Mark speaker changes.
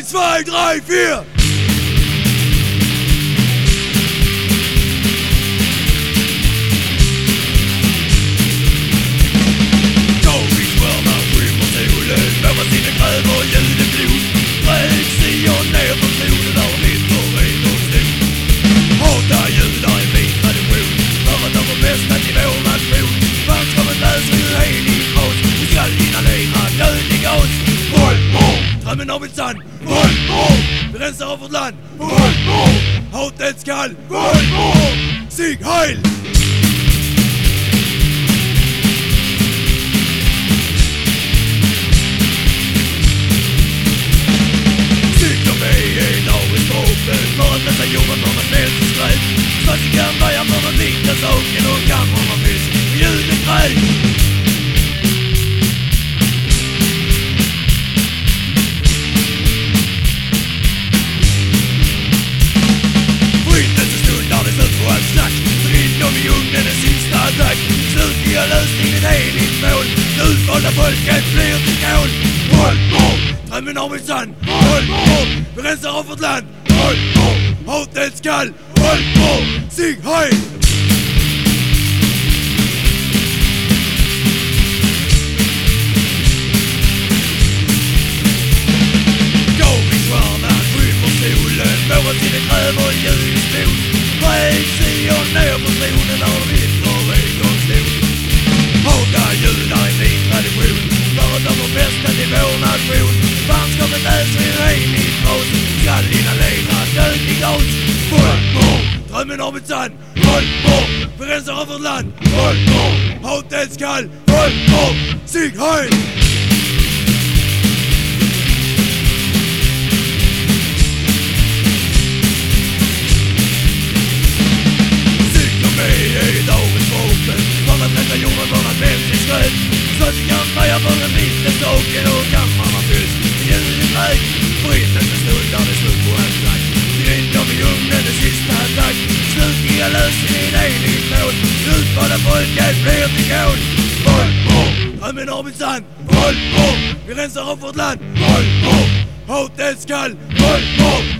Speaker 1: 1, 2, 3, 4! stemmen op i sand Volvo Vi renser op vort land. Volvo Haut den skal. Volvo Sig heil Sig til mig en af i skoven Noget med sig jorden, når man blæser skridt Så de kan veje, når man ligner så Gennem gang, Utvalda folket blir till kol Folkmord! Drömmen om en sann Folkmord! Vi rensar av vårt land Folkmord! Hatet skall Folkmord! Sig hej! Gavingsstjärnan skymmer solen Våra tider kräver ljusblod Bred Sion ner på tronen av vitt och en gas Folkmord! Drömmen om sann Folkmord! Vi rensar av vårt land! Sig heil! Cyklar med i dagens vapen För att rädda jorden från att bli till skräp Stöttningar fejar för en Slutliga lösningen är ditt mål Utvalda folket blir kol Folkmord! Drömmen om en sann Folkmord! Vi rensar av vårt land skall Folkmord! Sig hej!